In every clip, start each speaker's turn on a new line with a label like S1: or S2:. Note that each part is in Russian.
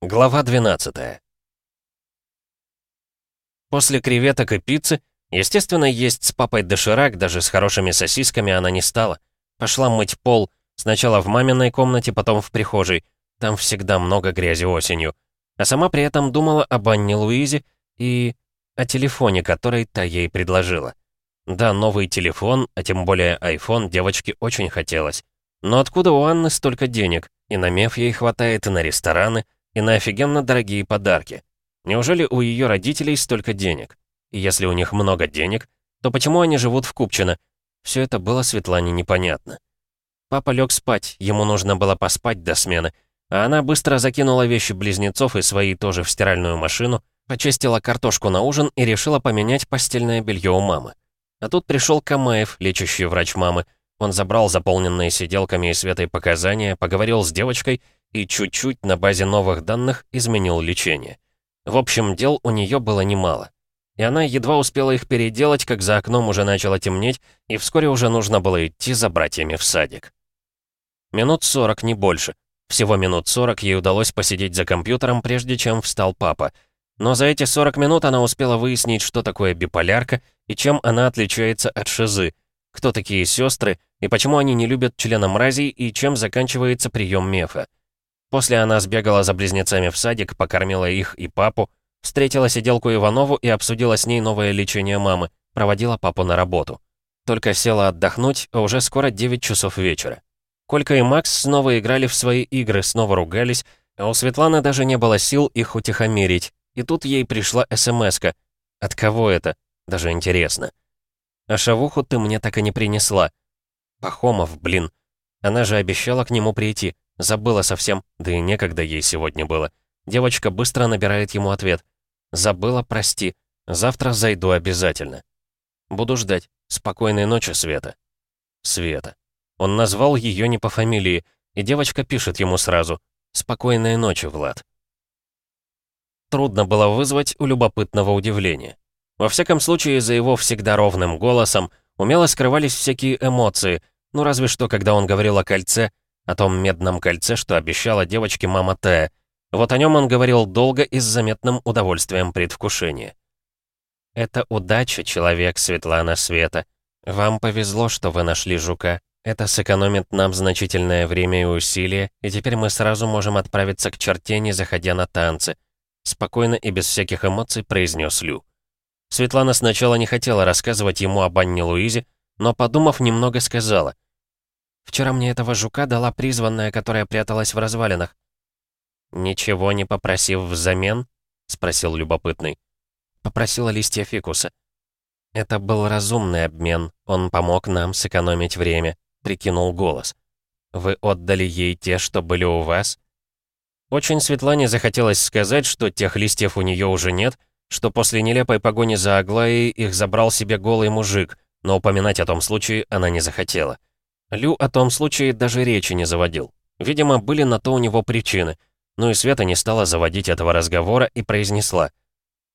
S1: Глава 12 После креветок и пиццы, естественно, есть с папой доширак, даже с хорошими сосисками она не стала. Пошла мыть пол, сначала в маминой комнате, потом в прихожей. Там всегда много грязи осенью. А сама при этом думала об Анне Луизе и о телефоне, который та ей предложила. Да, новый телефон, а тем более iPhone, девочке очень хотелось. Но откуда у Анны столько денег? И на меф ей хватает, и на рестораны, и на офигенно дорогие подарки. Неужели у ее родителей столько денег? И если у них много денег, то почему они живут в Купчино? Все это было Светлане непонятно. Папа лег спать, ему нужно было поспать до смены, а она быстро закинула вещи близнецов и свои тоже в стиральную машину, почистила картошку на ужин и решила поменять постельное белье у мамы. А тут пришел Камаев, лечащий врач мамы. Он забрал заполненные сиделками и Светой показания, поговорил с девочкой и чуть-чуть на базе новых данных изменил лечение. В общем, дел у нее было немало. И она едва успела их переделать, как за окном уже начало темнеть, и вскоре уже нужно было идти за братьями в садик. Минут сорок, не больше. Всего минут сорок ей удалось посидеть за компьютером, прежде чем встал папа. Но за эти 40 минут она успела выяснить, что такое биполярка и чем она отличается от шизы, кто такие сестры и почему они не любят члена мразей и чем заканчивается прием мефа. После она сбегала за близнецами в садик, покормила их и папу, встретила сиделку Иванову и обсудила с ней новое лечение мамы, проводила папу на работу. Только села отдохнуть, а уже скоро 9 часов вечера. Колька и Макс снова играли в свои игры, снова ругались, а у Светланы даже не было сил их утихомирить. И тут ей пришла смс -ка. От кого это? Даже интересно. А шавуху ты мне так и не принесла. Пахомов, блин. Она же обещала к нему прийти. Забыла совсем, да и некогда ей сегодня было. Девочка быстро набирает ему ответ. «Забыла, прости. Завтра зайду обязательно». «Буду ждать. Спокойной ночи, Света». Света. Он назвал ее не по фамилии, и девочка пишет ему сразу. «Спокойной ночи, Влад». Трудно было вызвать у любопытного удивления. Во всяком случае, за его всегда ровным голосом умело скрывались всякие эмоции, ну разве что, когда он говорил о кольце, о том медном кольце, что обещала девочке мама Тея. Вот о нем он говорил долго и с заметным удовольствием предвкушения. «Это удача, человек Светлана Света. Вам повезло, что вы нашли жука. Это сэкономит нам значительное время и усилия, и теперь мы сразу можем отправиться к черте, не заходя на танцы», спокойно и без всяких эмоций произнес Лю. Светлана сначала не хотела рассказывать ему об Анне Луизе, но, подумав, немного сказала — Вчера мне этого жука дала призванная, которая пряталась в развалинах. «Ничего не попросив взамен?» — спросил любопытный. Попросила листья фикуса. «Это был разумный обмен, он помог нам сэкономить время», — прикинул голос. «Вы отдали ей те, что были у вас?» Очень Светлане захотелось сказать, что тех листьев у нее уже нет, что после нелепой погони за Аглаей их забрал себе голый мужик, но упоминать о том случае она не захотела. Лю о том случае даже речи не заводил. Видимо, были на то у него причины. Ну и Света не стала заводить этого разговора и произнесла.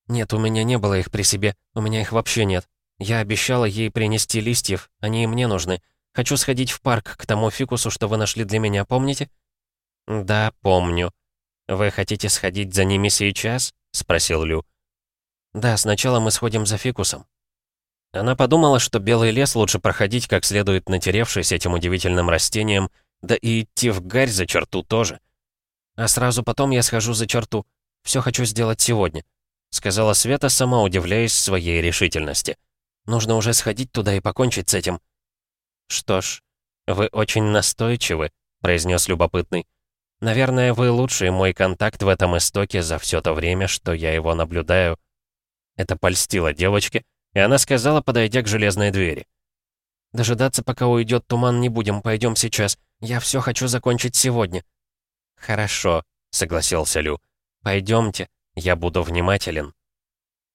S1: «Нет, у меня не было их при себе, у меня их вообще нет. Я обещала ей принести листьев, они и мне нужны. Хочу сходить в парк к тому фикусу, что вы нашли для меня, помните?» «Да, помню. Вы хотите сходить за ними сейчас?» — спросил Лю. «Да, сначала мы сходим за фикусом. Она подумала, что белый лес лучше проходить как следует натеревшись этим удивительным растением, да и идти в гарь за черту тоже. А сразу потом я схожу за черту. Все хочу сделать сегодня», — сказала Света, сама удивляясь своей решительности. «Нужно уже сходить туда и покончить с этим». «Что ж, вы очень настойчивы», — произнес любопытный. «Наверное, вы лучший мой контакт в этом истоке за все то время, что я его наблюдаю». Это польстило девочке, и она сказала, подойдя к железной двери. «Дожидаться, пока уйдет туман, не будем, пойдем сейчас. Я все хочу закончить сегодня». «Хорошо», — согласился Лю. «Пойдемте, я буду внимателен».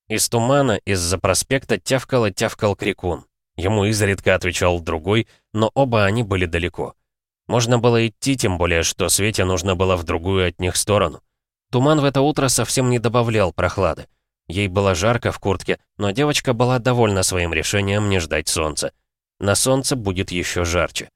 S1: Из тумана, из-за проспекта тявкал и тявкал крикун. Ему изредка отвечал другой, но оба они были далеко. Можно было идти, тем более, что Свете нужно было в другую от них сторону. Туман в это утро совсем не добавлял прохлады. Ей было жарко в куртке, но девочка была довольна своим решением не ждать солнца. На солнце будет еще жарче.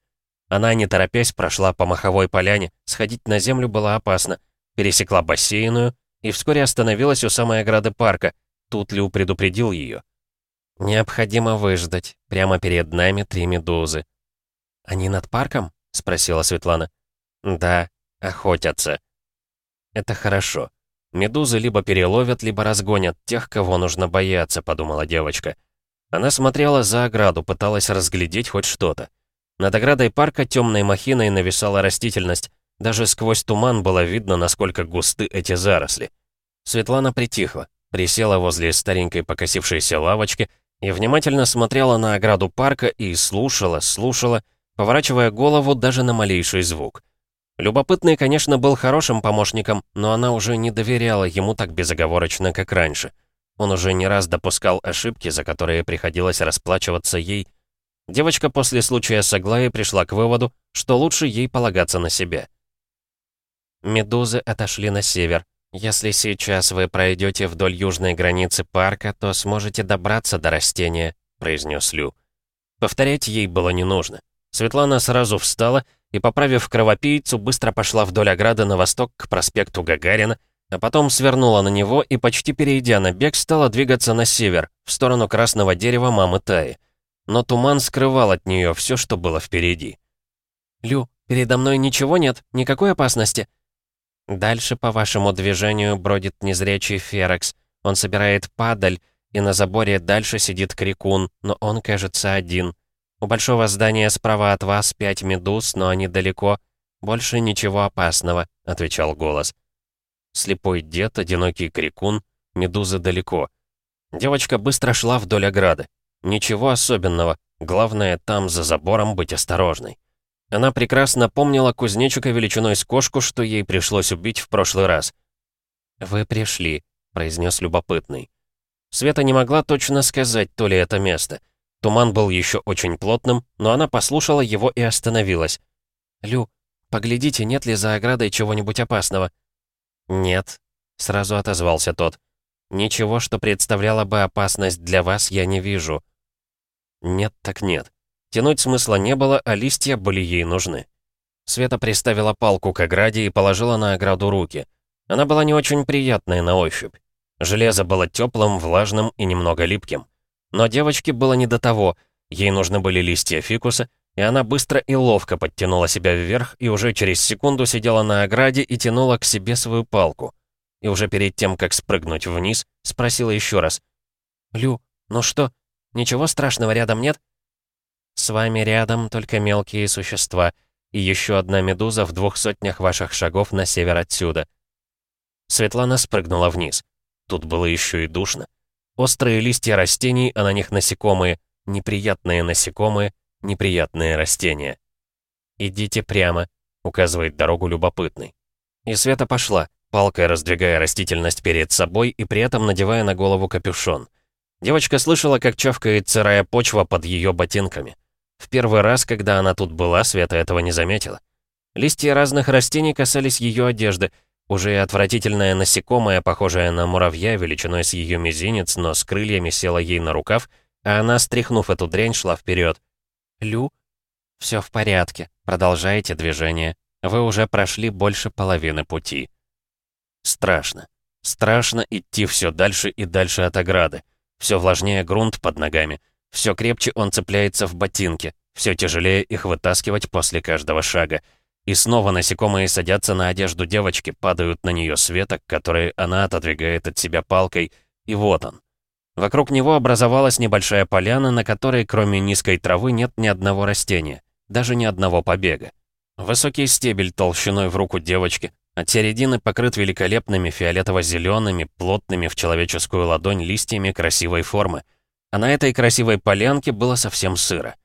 S1: Она, не торопясь, прошла по маховой поляне, сходить на землю было опасно. пересекла бассейную и вскоре остановилась у самой ограды парка. Тут Лю предупредил ее. «Необходимо выждать. Прямо перед нами три медузы». «Они над парком?» — спросила Светлана. «Да, охотятся». «Это хорошо. Медузы либо переловят, либо разгонят тех, кого нужно бояться», — подумала девочка. Она смотрела за ограду, пыталась разглядеть хоть что-то. Над оградой парка темной махиной нависала растительность. Даже сквозь туман было видно, насколько густы эти заросли. Светлана притихла, присела возле старенькой покосившейся лавочки и внимательно смотрела на ограду парка и слушала, слушала, поворачивая голову даже на малейший звук. Любопытный, конечно, был хорошим помощником, но она уже не доверяла ему так безоговорочно, как раньше. Он уже не раз допускал ошибки, за которые приходилось расплачиваться ей. Девочка после случая с Аглаей пришла к выводу, что лучше ей полагаться на себя. Медузы отошли на север. Если сейчас вы пройдете вдоль южной границы парка, то сможете добраться до растения, произнес Лю. Повторять ей было не нужно. Светлана сразу встала и, поправив кровопийцу, быстро пошла вдоль ограды на восток к проспекту Гагарина, а потом свернула на него и, почти перейдя на бег, стала двигаться на север, в сторону красного дерева мамы Таи. Но туман скрывал от нее все, что было впереди. «Лю, передо мной ничего нет? Никакой опасности?» «Дальше по вашему движению бродит незрячий Ферекс. Он собирает падаль, и на заборе дальше сидит крикун, но он, кажется, один. У большого здания справа от вас пять медуз, но они далеко. Больше ничего опасного», — отвечал голос. Слепой дед, одинокий крикун, медузы далеко. Девочка быстро шла вдоль ограды. Ничего особенного, главное там, за забором, быть осторожной. Она прекрасно помнила кузнечика величиной с кошку, что ей пришлось убить в прошлый раз. «Вы пришли», — произнес любопытный. Света не могла точно сказать, то ли это место — Туман был еще очень плотным, но она послушала его и остановилась. «Лю, поглядите, нет ли за оградой чего-нибудь опасного?» «Нет», — сразу отозвался тот. «Ничего, что представляло бы опасность для вас, я не вижу». «Нет так нет». Тянуть смысла не было, а листья были ей нужны. Света приставила палку к ограде и положила на ограду руки. Она была не очень приятная на ощупь. Железо было теплым, влажным и немного липким. Но девочке было не до того. Ей нужны были листья фикуса, и она быстро и ловко подтянула себя вверх и уже через секунду сидела на ограде и тянула к себе свою палку. И уже перед тем, как спрыгнуть вниз, спросила еще раз. «Лю, ну что, ничего страшного рядом нет?» «С вами рядом только мелкие существа, и еще одна медуза в двух сотнях ваших шагов на север отсюда». Светлана спрыгнула вниз. Тут было еще и душно. Острые листья растений, а на них насекомые. Неприятные насекомые, неприятные растения. «Идите прямо», — указывает дорогу любопытный. И Света пошла, палкой раздвигая растительность перед собой и при этом надевая на голову капюшон. Девочка слышала, как чавкает сырая почва под ее ботинками. В первый раз, когда она тут была, Света этого не заметила. Листья разных растений касались ее одежды, уже и отвратительное насекомое, похожее на муравья, величиной с ее мизинец, но с крыльями села ей на рукав, а она, стряхнув эту дрянь, шла вперед. «Лю?» «Все в порядке. Продолжайте движение. Вы уже прошли больше половины пути». Страшно. Страшно идти все дальше и дальше от ограды. Все влажнее грунт под ногами. Все крепче он цепляется в ботинки. Все тяжелее их вытаскивать после каждого шага. И снова насекомые садятся на одежду девочки, падают на нее светок, которые она отодвигает от себя палкой, и вот он. Вокруг него образовалась небольшая поляна, на которой кроме низкой травы нет ни одного растения, даже ни одного побега. Высокий стебель толщиной в руку девочки, от середины покрыт великолепными фиолетово-зелеными, плотными в человеческую ладонь листьями красивой формы. А на этой красивой полянке было совсем сыро.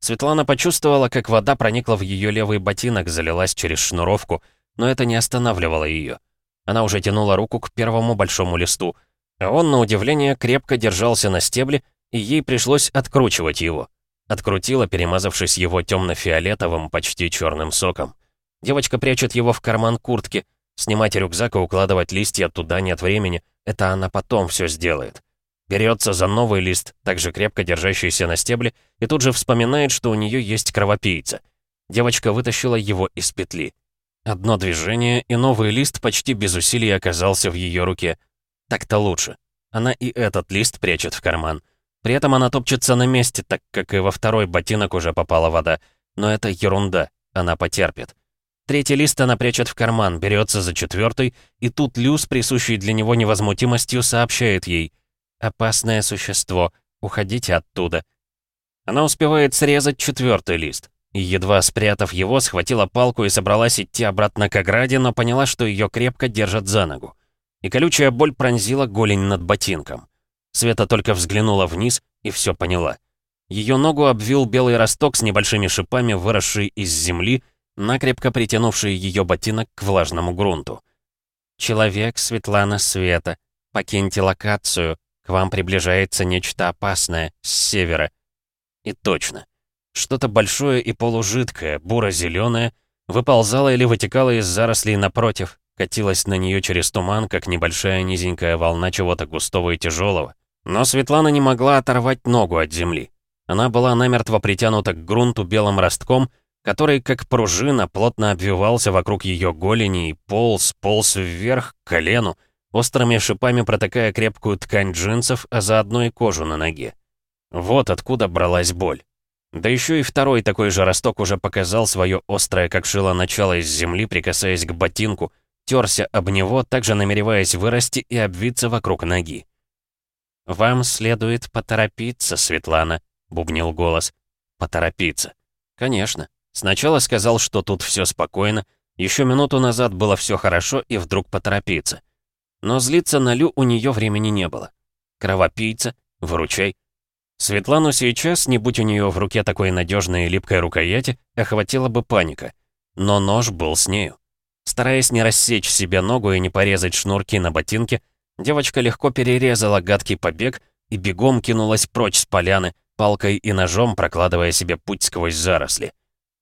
S1: Светлана почувствовала, как вода проникла в ее левый ботинок, залилась через шнуровку, но это не останавливало ее. Она уже тянула руку к первому большому листу, а он, на удивление, крепко держался на стебле, и ей пришлось откручивать его. Открутила, перемазавшись его темно-фиолетовым, почти черным соком. Девочка прячет его в карман куртки. Снимать рюкзак и укладывать листья туда нет времени. Это она потом все сделает. Берется за новый лист, также крепко держащийся на стебле, и тут же вспоминает, что у нее есть кровопийца. Девочка вытащила его из петли. Одно движение, и новый лист почти без усилий оказался в ее руке. Так-то лучше. Она и этот лист прячет в карман. При этом она топчется на месте, так как и во второй ботинок уже попала вода. Но это ерунда, она потерпит. Третий лист она прячет в карман, берется за четвертый, и тут Люс, присущий для него невозмутимостью, сообщает ей «Опасное существо, уходите оттуда». Она успевает срезать четвертый лист. И, едва спрятав его, схватила палку и собралась идти обратно к ограде, но поняла, что ее крепко держат за ногу. И колючая боль пронзила голень над ботинком. Света только взглянула вниз и все поняла. Ее ногу обвил белый росток с небольшими шипами, выросший из земли, накрепко притянувший ее ботинок к влажному грунту. «Человек Светлана Света, покиньте локацию, вам приближается нечто опасное с севера». И точно. Что-то большое и полужидкое, буро-зеленое, выползало или вытекало из зарослей напротив, катилось на нее через туман, как небольшая низенькая волна чего-то густого и тяжелого. Но Светлана не могла оторвать ногу от земли. Она была намертво притянута к грунту белым ростком, который, как пружина, плотно обвивался вокруг ее голени и полз, полз вверх, к колену, острыми шипами протыкая крепкую ткань джинсов, а заодно и кожу на ноге. Вот откуда бралась боль. Да еще и второй такой же росток уже показал свое острое, как шило начало из земли, прикасаясь к ботинку, терся об него, также намереваясь вырасти и обвиться вокруг ноги. «Вам следует поторопиться, Светлана», — бубнил голос. «Поторопиться». «Конечно. Сначала сказал, что тут все спокойно, еще минуту назад было все хорошо, и вдруг поторопиться. Но злиться на Лю у нее времени не было. Кровопийца, выручай. Светлану сейчас, не будь у нее в руке такой надежной и липкой рукояти, охватила бы паника. Но нож был с нею. Стараясь не рассечь себе ногу и не порезать шнурки на ботинке, девочка легко перерезала гадкий побег и бегом кинулась прочь с поляны, палкой и ножом прокладывая себе путь сквозь заросли.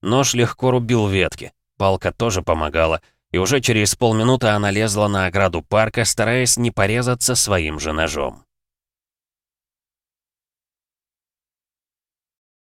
S1: Нож легко рубил ветки, палка тоже помогала, и уже через полминуты она лезла на ограду парка, стараясь не порезаться своим же ножом.